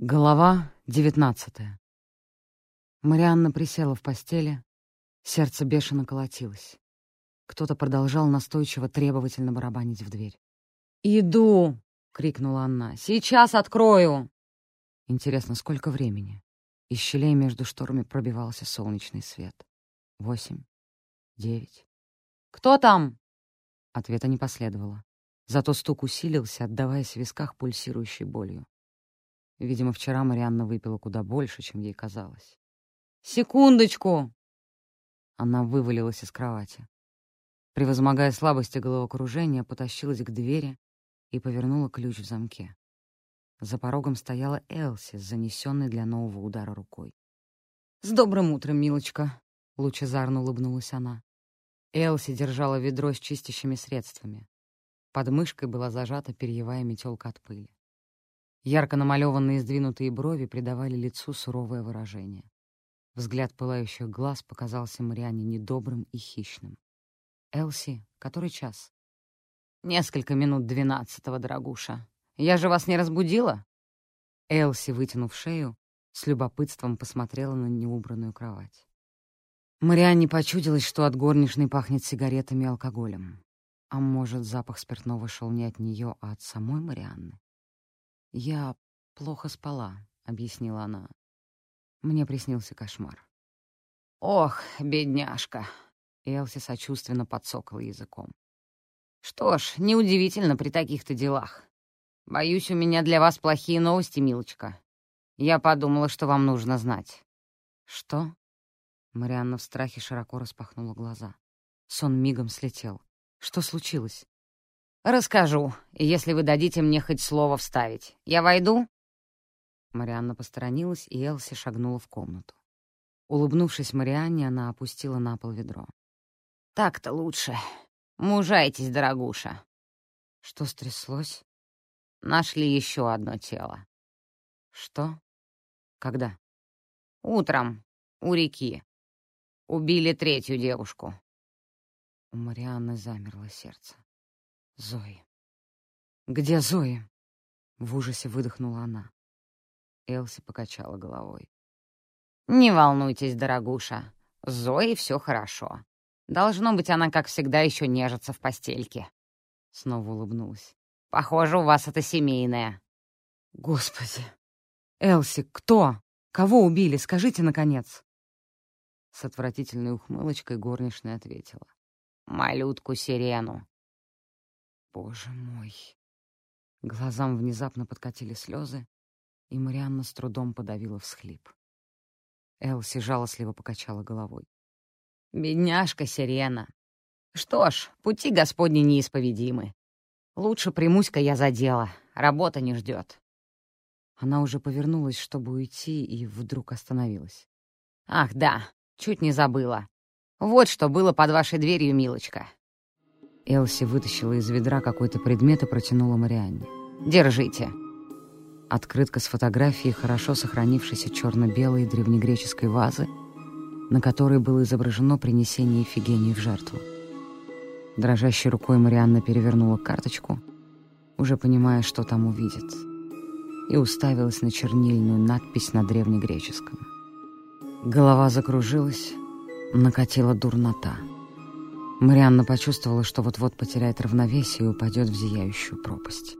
Глава девятнадцатая. Марианна присела в постели, сердце бешено колотилось. Кто-то продолжал настойчиво требовательно барабанить в дверь. «Иду!» — крикнула Анна. «Сейчас открою!» Интересно, сколько времени? Из щелей между шторами пробивался солнечный свет. Восемь. Девять. «Кто там?» Ответа не последовало. Зато стук усилился, отдаваясь в висках пульсирующей болью. Видимо, вчера Марианна выпила куда больше, чем ей казалось. «Секундочку!» Она вывалилась из кровати. Превозмогая слабости головокружения, потащилась к двери и повернула ключ в замке. За порогом стояла Элси с занесенной для нового удара рукой. «С добрым утром, милочка!» — лучезарно улыбнулась она. Элси держала ведро с чистящими средствами. Под мышкой была зажата перьевая метелка от пыли. Ярко намалеванные сдвинутые брови придавали лицу суровое выражение. Взгляд пылающих глаз показался Мариане недобрым и хищным. «Элси, который час?» «Несколько минут двенадцатого, дорогуша. Я же вас не разбудила?» Элси, вытянув шею, с любопытством посмотрела на неубранную кровать. Марианне почудилось, что от горничной пахнет сигаретами и алкоголем. А может, запах спиртного шел не от нее, а от самой Марианны? «Я плохо спала», — объяснила она. Мне приснился кошмар. «Ох, бедняжка!» — Элси сочувственно подсокала языком. «Что ж, неудивительно при таких-то делах. Боюсь, у меня для вас плохие новости, милочка. Я подумала, что вам нужно знать». «Что?» Марианна в страхе широко распахнула глаза. Сон мигом слетел. «Что случилось?» «Расскажу, если вы дадите мне хоть слово вставить. Я войду?» Марианна посторонилась, и Элси шагнула в комнату. Улыбнувшись Марианне, она опустила на пол ведро. «Так-то лучше. Мужайтесь, дорогуша». Что стряслось? Нашли еще одно тело. Что? Когда? Утром, у реки. Убили третью девушку. У Марианны замерло сердце. Зои. «Где Зои?» — в ужасе выдохнула она. Элси покачала головой. «Не волнуйтесь, дорогуша. С Зоей все хорошо. Должно быть, она, как всегда, еще нежится в постельке». Снова улыбнулась. «Похоже, у вас это семейное». «Господи! Элси, кто? Кого убили? Скажите, наконец!» С отвратительной ухмылочкой горничная ответила. «Малютку-сирену. Боже мой. Глазам внезапно подкатили слезы, и Марианна с трудом подавила всхлип. Элси жалостливо покачала головой. «Бедняжка Сирена! Что ж, пути Господни неисповедимы. Лучше примусь-ка я за дело, работа не ждет». Она уже повернулась, чтобы уйти, и вдруг остановилась. «Ах, да, чуть не забыла. Вот что было под вашей дверью, милочка. Элси вытащила из ведра какой-то предмет и протянула Марианне. «Держите». Открытка с фотографией хорошо сохранившейся черно-белой древнегреческой вазы, на которой было изображено принесение Ефигении в жертву. Дрожащей рукой Марианна перевернула карточку, уже понимая, что там увидит, и уставилась на чернильную надпись на древнегреческом. Голова закружилась, накатила дурнота — Марианна почувствовала, что вот-вот потеряет равновесие и упадет в зияющую пропасть.